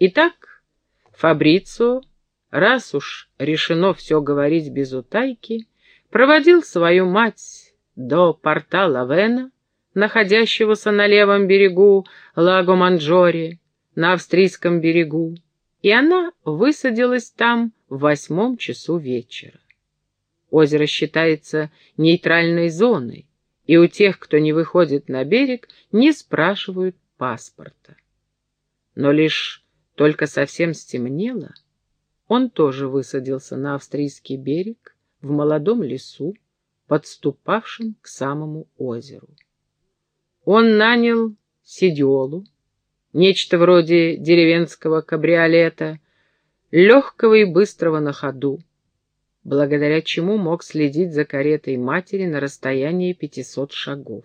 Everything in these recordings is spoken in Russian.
Итак, Фабрицио, раз уж решено все говорить без утайки, проводил свою мать до порта Лавена, находящегося на левом берегу Лаго Манджоре, на австрийском берегу, и она высадилась там в восьмом часу вечера. Озеро считается нейтральной зоной, и у тех, кто не выходит на берег, не спрашивают паспорта. Но лишь только совсем стемнело, он тоже высадился на австрийский берег в молодом лесу, подступавшем к самому озеру. Он нанял сидиолу, нечто вроде деревенского кабриолета, легкого и быстрого на ходу, благодаря чему мог следить за каретой матери на расстоянии пятисот шагов.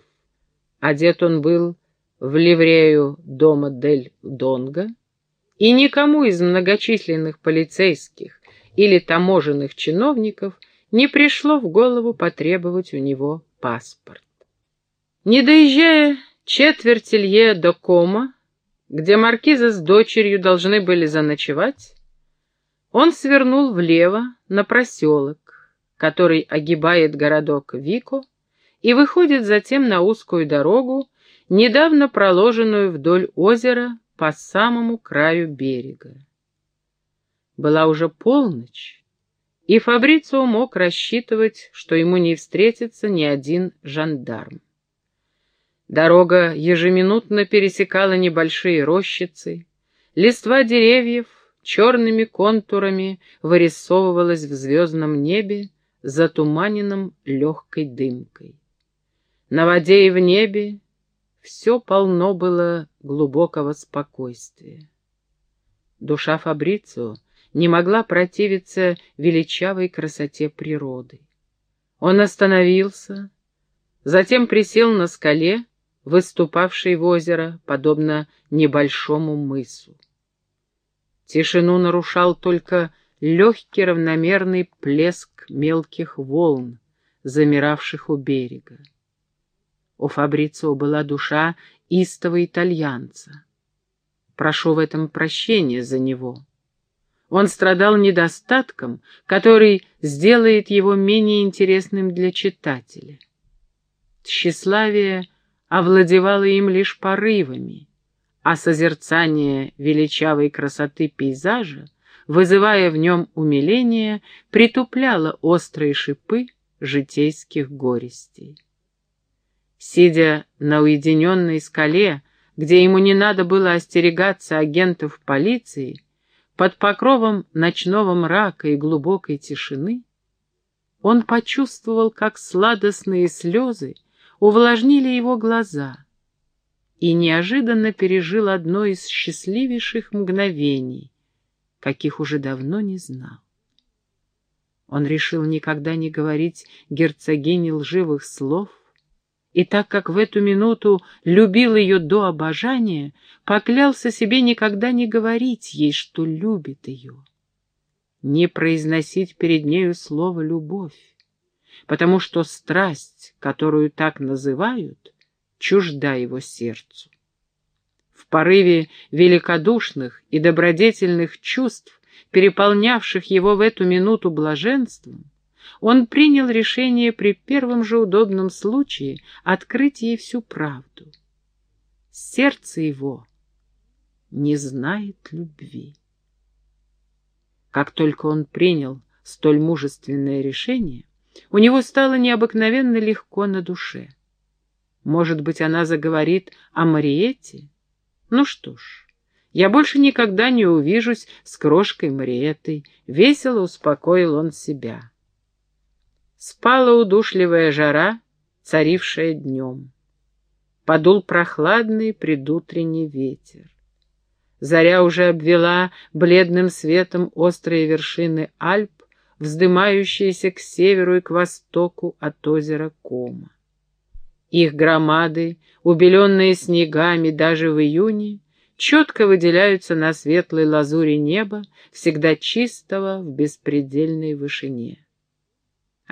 Одет он был в ливрею дома Дель Донго, и никому из многочисленных полицейских или таможенных чиновников не пришло в голову потребовать у него паспорт. Не доезжая четверть Илье до Кома, где маркиза с дочерью должны были заночевать, он свернул влево на проселок, который огибает городок Вико и выходит затем на узкую дорогу, недавно проложенную вдоль озера по самому краю берега. Была уже полночь, и Фабрицио мог рассчитывать, что ему не встретится ни один жандарм. Дорога ежеминутно пересекала небольшие рощицы, листва деревьев черными контурами вырисовывалась в звездном небе, затуманенном легкой дымкой. На воде и в небе все полно было глубокого спокойствия. Душа Фабрицио не могла противиться величавой красоте природы. Он остановился, затем присел на скале выступавший в озеро, подобно небольшому мысу. Тишину нарушал только легкий равномерный плеск мелких волн, замиравших у берега. У Фабрицио была душа истого итальянца. Прошу в этом прощения за него. Он страдал недостатком, который сделает его менее интересным для читателя. Тщеславие — овладевала им лишь порывами, а созерцание величавой красоты пейзажа, вызывая в нем умиление, притупляло острые шипы житейских горестей. Сидя на уединенной скале, где ему не надо было остерегаться агентов полиции, под покровом ночного мрака и глубокой тишины, он почувствовал, как сладостные слезы увлажнили его глаза и неожиданно пережил одно из счастливейших мгновений, каких уже давно не знал. Он решил никогда не говорить герцогине лживых слов, и так как в эту минуту любил ее до обожания, поклялся себе никогда не говорить ей, что любит ее, не произносить перед нею слово «любовь», потому что страсть, которую так называют, чужда его сердцу. В порыве великодушных и добродетельных чувств, переполнявших его в эту минуту блаженством, он принял решение при первом же удобном случае открыть ей всю правду. Сердце его не знает любви. Как только он принял столь мужественное решение, у него стало необыкновенно легко на душе. Может быть, она заговорит о Мариете? Ну что ж, я больше никогда не увижусь с крошкой Мариетой, весело успокоил он себя. Спала удушливая жара, царившая днем. Подул прохладный предутренний ветер. Заря уже обвела бледным светом острые вершины Альп, вздымающиеся к северу и к востоку от озера Кома. Их громады, убеленные снегами даже в июне, четко выделяются на светлой лазуре неба, всегда чистого в беспредельной вышине.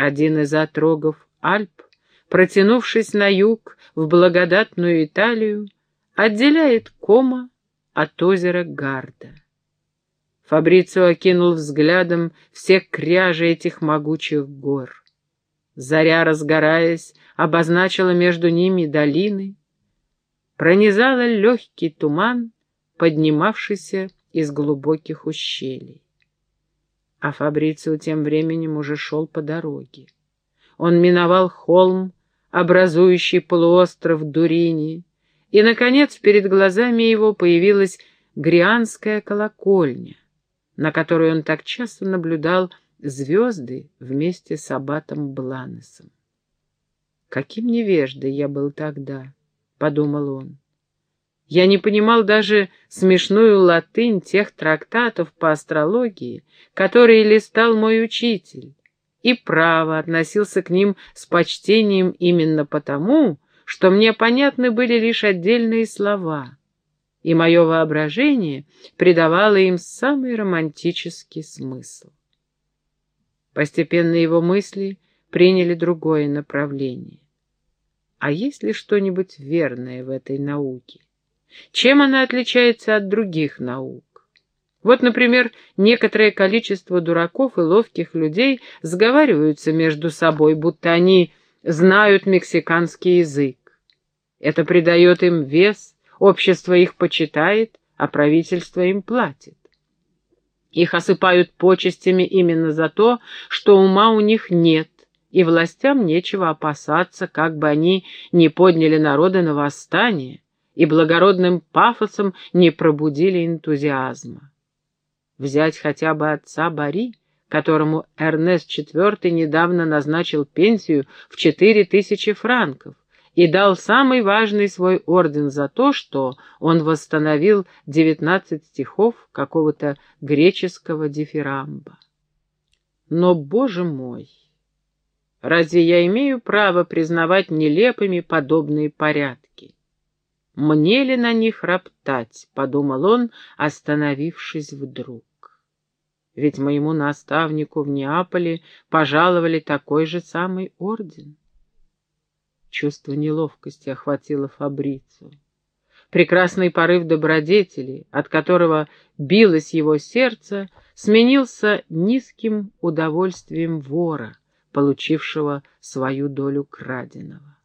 Один из отрогов Альп, протянувшись на юг в благодатную Италию, отделяет Кома от озера Гарда. Фабрицио окинул взглядом все кряжи этих могучих гор. Заря, разгораясь, обозначила между ними долины, пронизала легкий туман, поднимавшийся из глубоких ущелий. А Фабрицио тем временем уже шел по дороге. Он миновал холм, образующий полуостров Дурини, и, наконец, перед глазами его появилась Грианская колокольня, на которой он так часто наблюдал звезды вместе с аббатом Бланесом. «Каким невеждой я был тогда», — подумал он. Я не понимал даже смешную латынь тех трактатов по астрологии, которые листал мой учитель, и право относился к ним с почтением именно потому, что мне понятны были лишь отдельные слова, и мое воображение придавало им самый романтический смысл. Постепенно его мысли приняли другое направление. А есть ли что-нибудь верное в этой науке? Чем она отличается от других наук? Вот, например, некоторое количество дураков и ловких людей сговариваются между собой, будто они знают мексиканский язык. Это придает им вес, общество их почитает, а правительство им платит. Их осыпают почестями именно за то, что ума у них нет, и властям нечего опасаться, как бы они не подняли народы на восстание и благородным пафосом не пробудили энтузиазма. Взять хотя бы отца Бари, которому Эрнест IV недавно назначил пенсию в четыре тысячи франков и дал самый важный свой орден за то, что он восстановил девятнадцать стихов какого-то греческого дифирамба. Но, боже мой, разве я имею право признавать нелепыми подобные порядки? Мне ли на них роптать, — подумал он, остановившись вдруг. Ведь моему наставнику в Неаполе пожаловали такой же самый орден. Чувство неловкости охватило Фабрицу. Прекрасный порыв добродетели, от которого билось его сердце, сменился низким удовольствием вора, получившего свою долю краденого.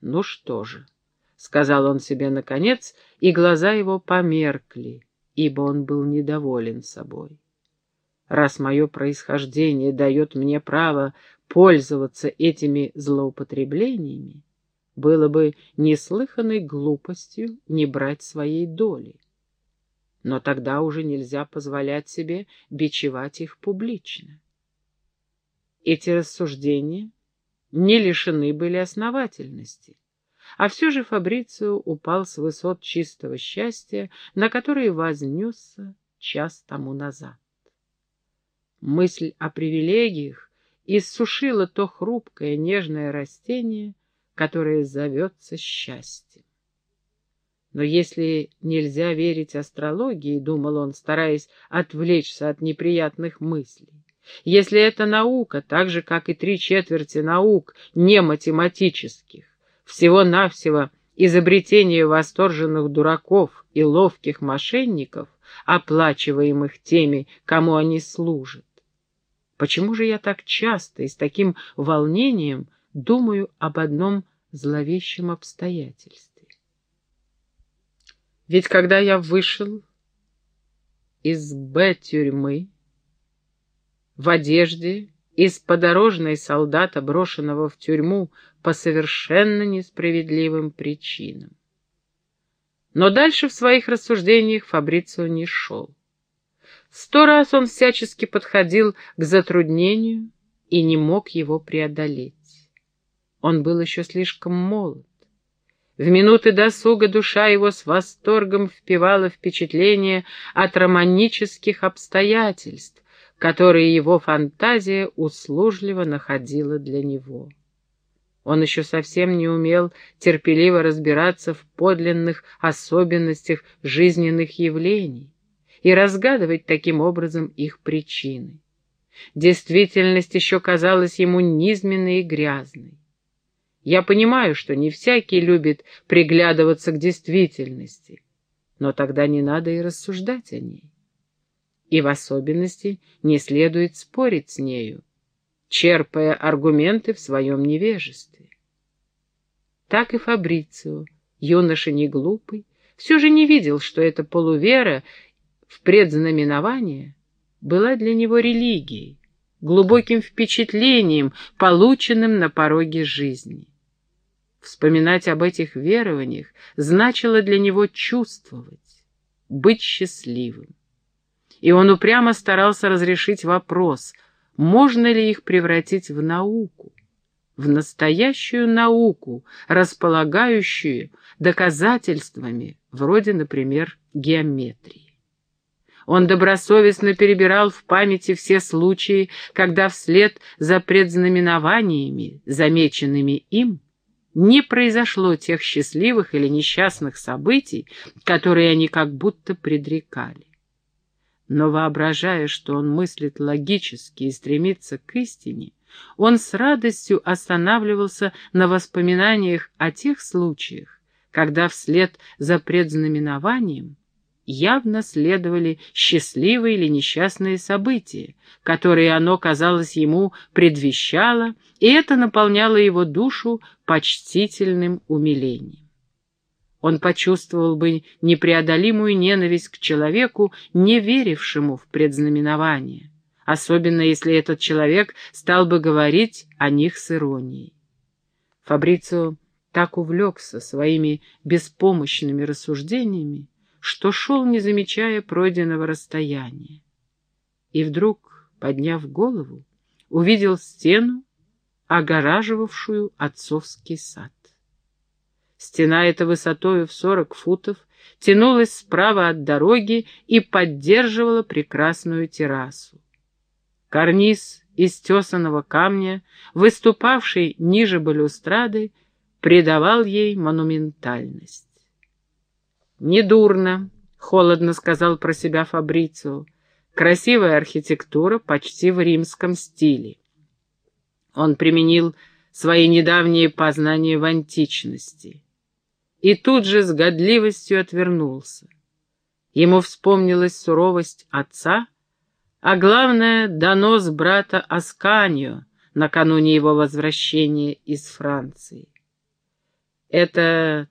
Ну что же? — сказал он себе наконец, и глаза его померкли, ибо он был недоволен собой. Раз мое происхождение дает мне право пользоваться этими злоупотреблениями, было бы неслыханной глупостью не брать своей доли. Но тогда уже нельзя позволять себе бичевать их публично. Эти рассуждения не лишены были основательности. А все же Фабрицио упал с высот чистого счастья, на которые вознесся час тому назад. Мысль о привилегиях иссушила то хрупкое нежное растение, которое зовется счастьем. Но если нельзя верить астрологии, — думал он, стараясь отвлечься от неприятных мыслей, если эта наука, так же, как и три четверти наук, не математических, всего-навсего изобретение восторженных дураков и ловких мошенников, оплачиваемых теми, кому они служат. Почему же я так часто и с таким волнением думаю об одном зловещем обстоятельстве? Ведь когда я вышел из Б-тюрьмы в одежде из подорожной солдата, брошенного в тюрьму по совершенно несправедливым причинам. Но дальше в своих рассуждениях Фабрицио не шел. Сто раз он всячески подходил к затруднению и не мог его преодолеть. Он был еще слишком молод. В минуты досуга душа его с восторгом впивала впечатление от романических обстоятельств, которые его фантазия услужливо находила для него. Он еще совсем не умел терпеливо разбираться в подлинных особенностях жизненных явлений и разгадывать таким образом их причины. Действительность еще казалась ему низменной и грязной. Я понимаю, что не всякий любит приглядываться к действительности, но тогда не надо и рассуждать о ней. И в особенности не следует спорить с нею, черпая аргументы в своем невежестве. Так и Фабрицио, юноша не глупый, все же не видел, что эта полувера в предзнаменование была для него религией, глубоким впечатлением, полученным на пороге жизни. Вспоминать об этих верованиях значило для него чувствовать, быть счастливым. И он упрямо старался разрешить вопрос, можно ли их превратить в науку, в настоящую науку, располагающую доказательствами, вроде, например, геометрии. Он добросовестно перебирал в памяти все случаи, когда вслед за предзнаменованиями, замеченными им, не произошло тех счастливых или несчастных событий, которые они как будто предрекали. Но воображая, что он мыслит логически и стремится к истине, он с радостью останавливался на воспоминаниях о тех случаях, когда вслед за предзнаменованием явно следовали счастливые или несчастные события, которые оно, казалось ему, предвещало, и это наполняло его душу почтительным умилением. Он почувствовал бы непреодолимую ненависть к человеку, не верившему в предзнаменование, особенно если этот человек стал бы говорить о них с иронией. Фабрицио так увлекся своими беспомощными рассуждениями, что шел, не замечая пройденного расстояния. И вдруг, подняв голову, увидел стену, огораживавшую отцовский сад. Стена эта высотою в сорок футов тянулась справа от дороги и поддерживала прекрасную террасу. Карниз из тесаного камня, выступавший ниже балюстрады, придавал ей монументальность. «Недурно», — холодно сказал про себя Фабрицио. «Красивая архитектура, почти в римском стиле». Он применил свои недавние познания в античности. И тут же с годливостью отвернулся. Ему вспомнилась суровость отца, а главное — донос брата Асканио накануне его возвращения из Франции. Это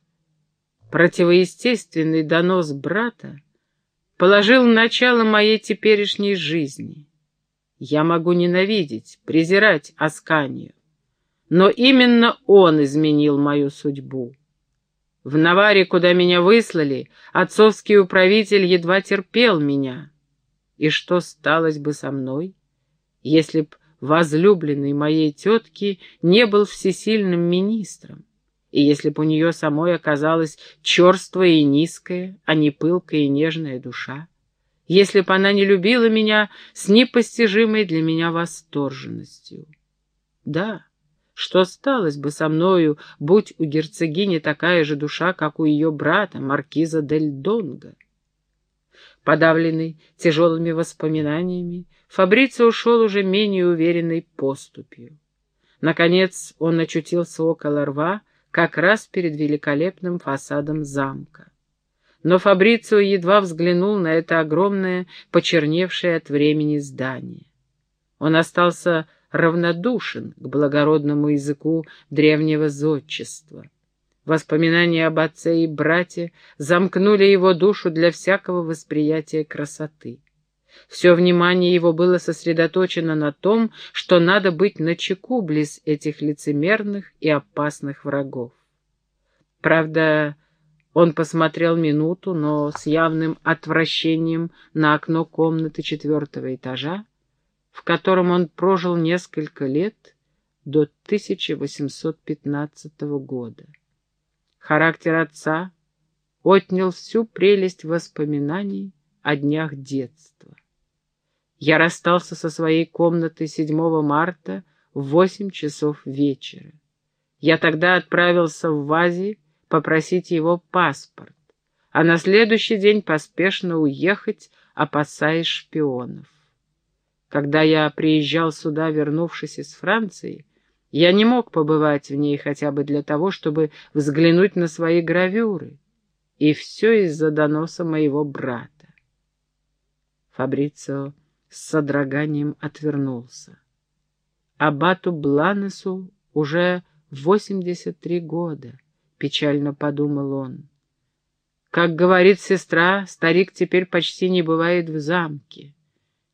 Противоестественный донос брата положил начало моей теперешней жизни. Я могу ненавидеть, презирать Асканию, но именно он изменил мою судьбу. В Наваре, куда меня выслали, отцовский управитель едва терпел меня. И что сталось бы со мной, если б возлюбленный моей тетки не был всесильным министром? И если бы у нее самой оказалась черствая и низкая, а не пылкая и нежная душа, если бы она не любила меня с непостижимой для меня восторженностью. Да, что сталось бы со мною, будь у герцогини такая же душа, как у ее брата, маркиза Дель Донго? Подавленный тяжелыми воспоминаниями, Фабрицио ушел уже менее уверенной поступью. Наконец он очутился около рва, как раз перед великолепным фасадом замка. Но Фабрицио едва взглянул на это огромное, почерневшее от времени здание. Он остался равнодушен к благородному языку древнего зодчества. Воспоминания об отце и брате замкнули его душу для всякого восприятия красоты. Все внимание его было сосредоточено на том, что надо быть начеку близ этих лицемерных и опасных врагов. Правда, он посмотрел минуту, но с явным отвращением на окно комнаты четвертого этажа, в котором он прожил несколько лет до 1815 года. Характер отца отнял всю прелесть воспоминаний о днях детства. Я расстался со своей комнатой 7 марта в 8 часов вечера. Я тогда отправился в Вази попросить его паспорт, а на следующий день поспешно уехать, опасаясь шпионов. Когда я приезжал сюда, вернувшись из Франции, я не мог побывать в ней хотя бы для того, чтобы взглянуть на свои гравюры. И все из-за доноса моего брата. Фабрицио с содроганием отвернулся. Абату Бланесу уже восемьдесят три года, — печально подумал он. Как говорит сестра, старик теперь почти не бывает в замке.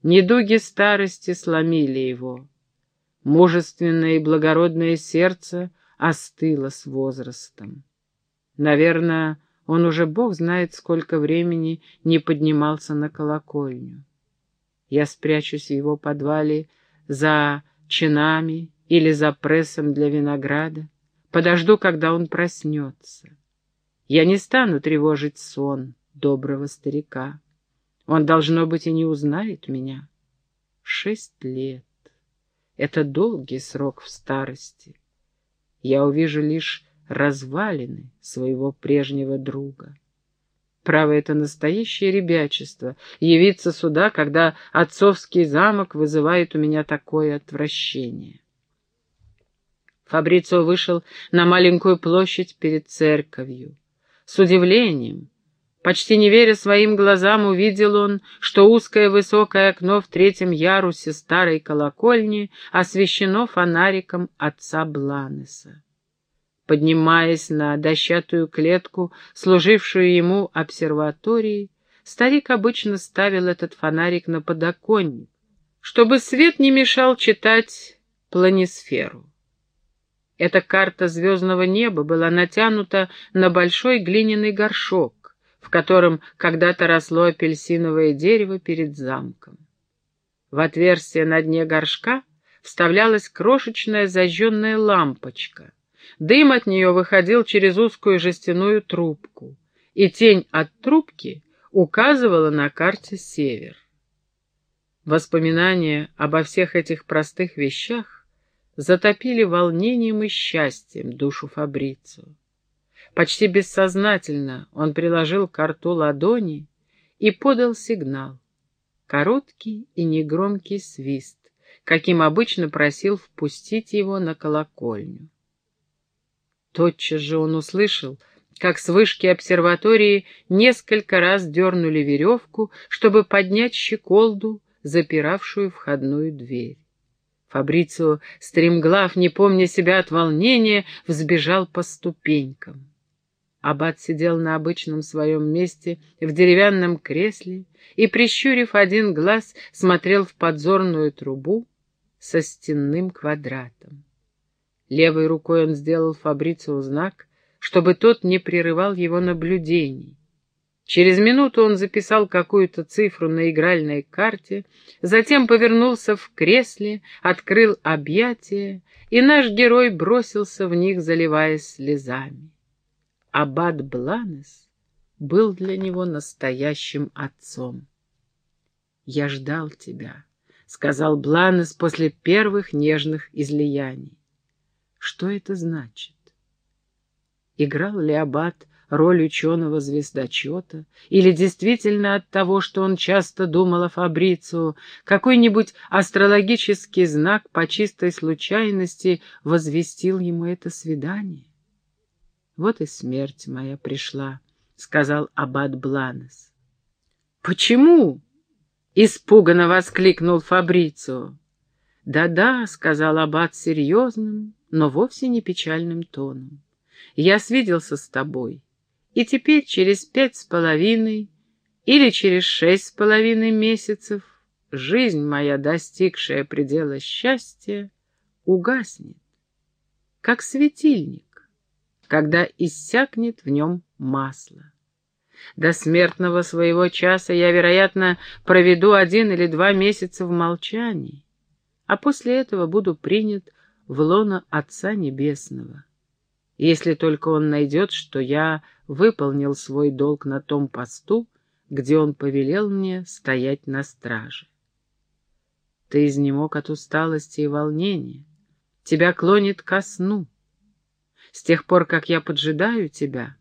Недуги старости сломили его. Мужественное и благородное сердце остыло с возрастом. Наверное, он уже бог знает, сколько времени не поднимался на колокольню. Я спрячусь в его подвале за чинами или за прессом для винограда, подожду, когда он проснется. Я не стану тревожить сон доброго старика. Он, должно быть, и не узнает меня. Шесть лет. Это долгий срок в старости. Я увижу лишь развалины своего прежнего друга. Право, это настоящее ребячество — явиться сюда, когда отцовский замок вызывает у меня такое отвращение. Фабрицио вышел на маленькую площадь перед церковью. С удивлением, почти не веря своим глазам, увидел он, что узкое высокое окно в третьем ярусе старой колокольни освещено фонариком отца Бланеса. Поднимаясь на дощатую клетку, служившую ему обсерваторией, старик обычно ставил этот фонарик на подоконник, чтобы свет не мешал читать планисферу. Эта карта звездного неба была натянута на большой глиняный горшок, в котором когда-то росло апельсиновое дерево перед замком. В отверстие на дне горшка вставлялась крошечная зажженная лампочка. Дым от нее выходил через узкую жестяную трубку, и тень от трубки указывала на карте север. Воспоминания обо всех этих простых вещах затопили волнением и счастьем душу Фабрицу. Почти бессознательно он приложил к рту ладони и подал сигнал. Короткий и негромкий свист, каким обычно просил впустить его на колокольню. Тотчас же он услышал, как с вышки обсерватории несколько раз дернули веревку, чтобы поднять щеколду, запиравшую входную дверь. Фабрицио, стремглав, не помня себя от волнения, взбежал по ступенькам. Аббат сидел на обычном своем месте в деревянном кресле и, прищурив один глаз, смотрел в подзорную трубу со стенным квадратом. Левой рукой он сделал Фабрицио знак, чтобы тот не прерывал его наблюдений. Через минуту он записал какую-то цифру на игральной карте, затем повернулся в кресле, открыл объятия, и наш герой бросился в них, заливаясь слезами. Аббат Бланес был для него настоящим отцом. «Я ждал тебя», — сказал Бланес после первых нежных излияний. «Что это значит?» Играл ли Аббат роль ученого-звездочета, или действительно от того, что он часто думал о Фабрицу, какой-нибудь астрологический знак по чистой случайности возвестил ему это свидание. «Вот и смерть моя пришла», — сказал аббат Бланес. «Почему?» — испуганно воскликнул Фабрицио. «Да-да», — сказал аббат серьезным, но вовсе не печальным тоном. «Я свиделся с тобой и теперь через пять с половиной или через шесть с половиной месяцев жизнь моя, достигшая предела счастья, угаснет, как светильник, когда иссякнет в нем масло. До смертного своего часа я, вероятно, проведу один или два месяца в молчании, а после этого буду принят в лоно Отца Небесного если только он найдет, что я выполнил свой долг на том посту, где он повелел мне стоять на страже. Ты изнемог от усталости и волнения, тебя клонит ко сну. С тех пор, как я поджидаю тебя,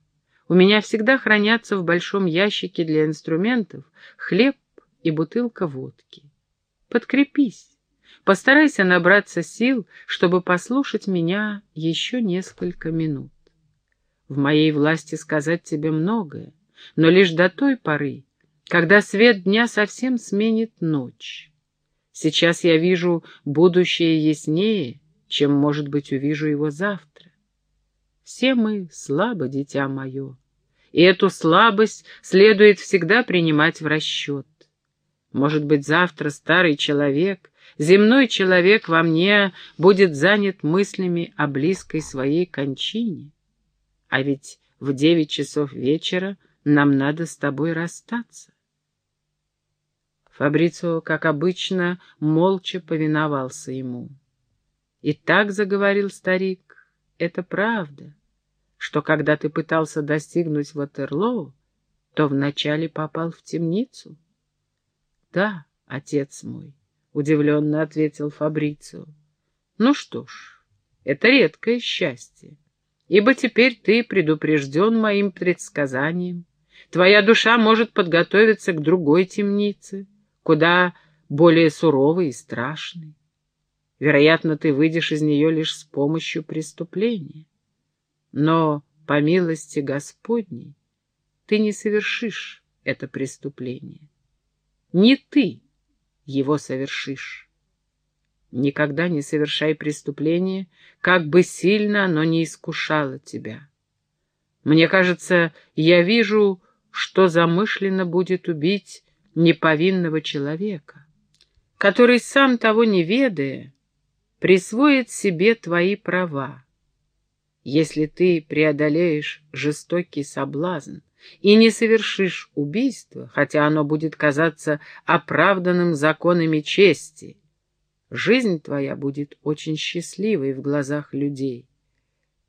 у меня всегда хранятся в большом ящике для инструментов хлеб и бутылка водки. Подкрепись. Постарайся набраться сил, чтобы послушать меня еще несколько минут. В моей власти сказать тебе многое, но лишь до той поры, когда свет дня совсем сменит ночь. Сейчас я вижу будущее яснее, чем, может быть, увижу его завтра. Все мы слабо, дитя мое, и эту слабость следует всегда принимать в расчет. Может быть, завтра старый человек, земной человек во мне будет занят мыслями о близкой своей кончине. А ведь в девять часов вечера нам надо с тобой расстаться. Фабрицио, как обычно, молча повиновался ему. И так заговорил старик, это правда, что когда ты пытался достигнуть Ватерлоу, то вначале попал в темницу. Да, отец мой, удивленно ответил Фабрицио. Ну что ж, это редкое счастье, ибо теперь ты предупрежден моим предсказанием. Твоя душа может подготовиться к другой темнице, куда более суровый и страшный. Вероятно, ты выйдешь из нее лишь с помощью преступления. Но, по милости Господней, ты не совершишь это преступление. Не ты его совершишь. Никогда не совершай преступление, как бы сильно оно не искушало тебя. Мне кажется, я вижу, что замышленно будет убить неповинного человека, который, сам того не ведая, присвоит себе твои права. Если ты преодолеешь жестокий соблазн и не совершишь убийство, хотя оно будет казаться оправданным законами чести, жизнь твоя будет очень счастливой в глазах людей.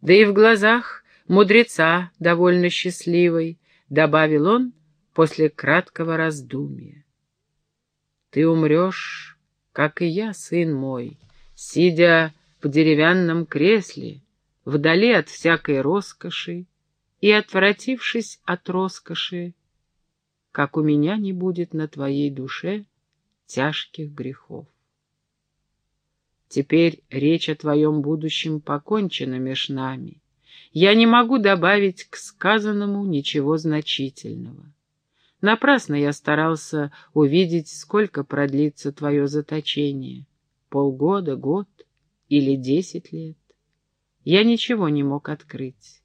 Да и в глазах мудреца довольно счастливой, добавил он, после краткого раздумья. «Ты умрешь, как и я, сын мой, сидя в деревянном кресле, вдали от всякой роскоши и отвратившись от роскоши, как у меня не будет на твоей душе тяжких грехов. Теперь речь о твоем будущем покончена меж нами. Я не могу добавить к сказанному ничего значительного. Напрасно я старался увидеть, сколько продлится твое заточение. Полгода, год или десять лет. Я ничего не мог открыть.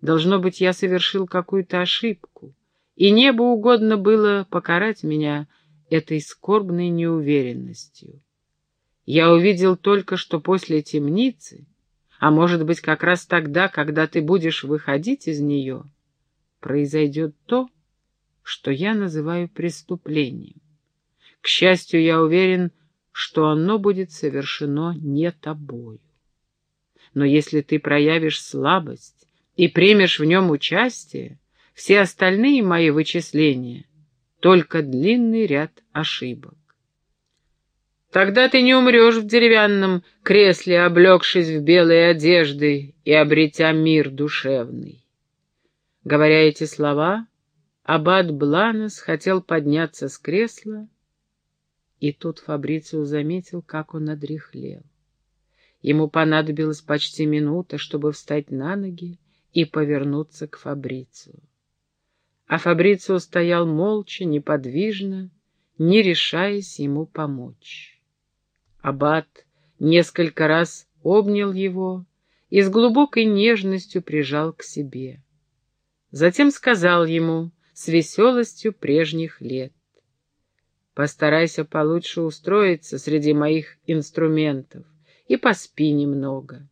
Должно быть, я совершил какую-то ошибку, и небу угодно было покарать меня этой скорбной неуверенностью. Я увидел только, что после темницы, а может быть, как раз тогда, когда ты будешь выходить из нее, произойдет то, что я называю преступлением. К счастью, я уверен, что оно будет совершено не тобою. Но если ты проявишь слабость и примешь в нем участие, все остальные мои вычисления — только длинный ряд ошибок. Тогда ты не умрешь в деревянном кресле, облегшись в белые одежды и обретя мир душевный. Говоря эти слова, Аббат Бланес хотел подняться с кресла, и тут Фабрицио заметил, как он одряхлел. Ему понадобилась почти минута, чтобы встать на ноги и повернуться к Фабрицио. А Фабрицио стоял молча, неподвижно, не решаясь ему помочь. Аббат несколько раз обнял его и с глубокой нежностью прижал к себе. Затем сказал ему с веселостью прежних лет. Постарайся получше устроиться среди моих инструментов и поспи немного.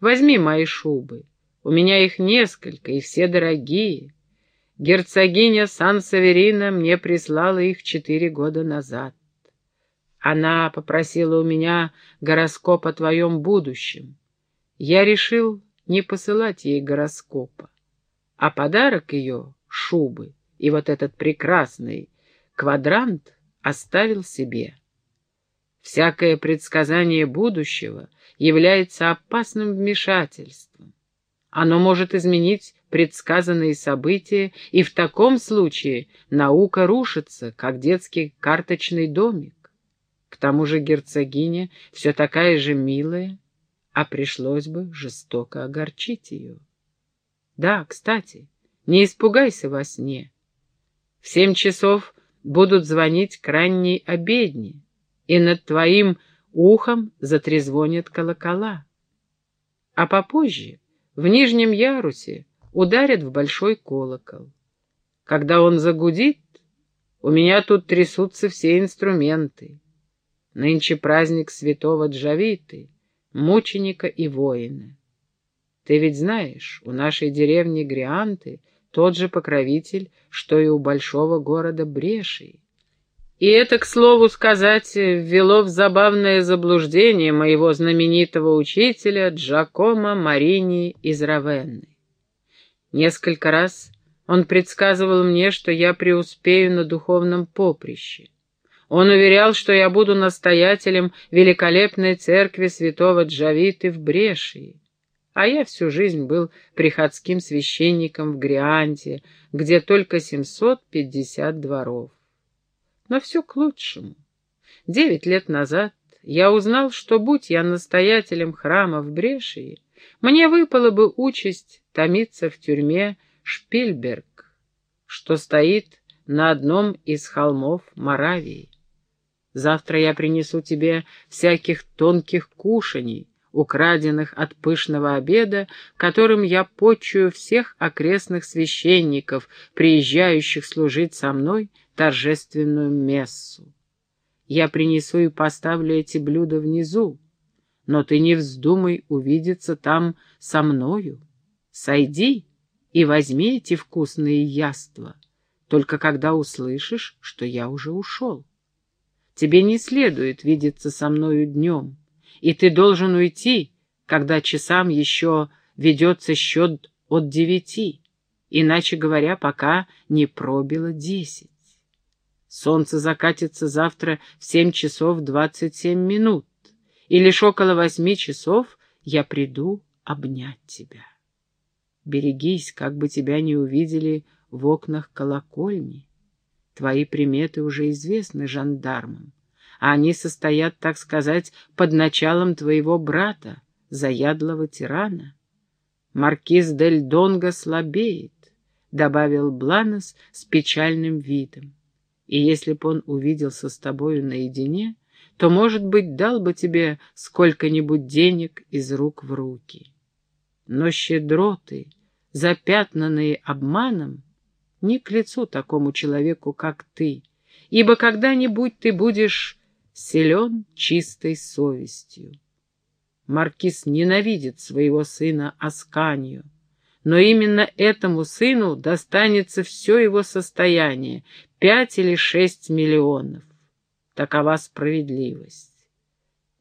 Возьми мои шубы, у меня их несколько, и все дорогие. Герцогиня Сан-Саверина мне прислала их четыре года назад. Она попросила у меня гороскоп о твоем будущем. Я решил не посылать ей гороскопа, а подарок ее — шубы и вот этот прекрасный квадрант оставил себе. Всякое предсказание будущего является опасным вмешательством. Оно может изменить предсказанные события, и в таком случае наука рушится, как детский карточный домик. К тому же герцогиня все такая же милая, а пришлось бы жестоко огорчить ее. Да, кстати, не испугайся во сне. В семь часов будут звонить к ранней обедне, и над твоим ухом затрезвонят колокола. А попозже, в нижнем ярусе, ударят в большой колокол. Когда он загудит, у меня тут трясутся все инструменты. Нынче праздник святого Джавиты, мученика и воина. Ты ведь знаешь, у нашей деревни Грианты тот же покровитель, что и у большого города Брешей. И это, к слову сказать, ввело в забавное заблуждение моего знаменитого учителя Джакома Марини из Равенны. Несколько раз он предсказывал мне, что я преуспею на духовном поприще. Он уверял, что я буду настоятелем великолепной церкви святого Джавиты в Брешии. А я всю жизнь был приходским священником в Грианте, где только 750 дворов. Но все к лучшему. Девять лет назад я узнал, что, будь я настоятелем храма в Брешии, мне выпала бы участь томиться в тюрьме Шпильберг, что стоит на одном из холмов Моравии. Завтра я принесу тебе всяких тонких кушаний, украденных от пышного обеда, которым я почую всех окрестных священников, приезжающих служить со мной торжественную мессу. Я принесу и поставлю эти блюда внизу, но ты не вздумай увидеться там со мною. Сойди и возьми эти вкусные яства, только когда услышишь, что я уже ушел. Тебе не следует видеться со мною днем, и ты должен уйти, когда часам еще ведется счет от девяти, иначе говоря, пока не пробило десять. Солнце закатится завтра в семь часов двадцать семь минут, и лишь около восьми часов я приду обнять тебя. Берегись, как бы тебя не увидели в окнах колокольни. Твои приметы уже известны жандармам, а они состоят, так сказать, под началом твоего брата, заядлого тирана. Маркиз Дель Донго слабеет, — добавил Бланос с печальным видом. И если б он увиделся с тобою наедине, то, может быть, дал бы тебе сколько-нибудь денег из рук в руки. Но щедроты, запятнанные обманом, не к лицу такому человеку, как ты, ибо когда-нибудь ты будешь силен чистой совестью. Маркиз ненавидит своего сына Асканию, но именно этому сыну достанется все его состояние — пять или шесть миллионов. Такова справедливость.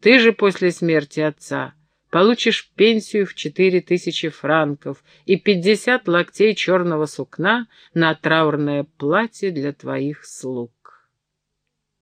Ты же после смерти отца получишь пенсию в четыре тысячи франков и пятьдесят локтей черного сукна на траурное платье для твоих слуг.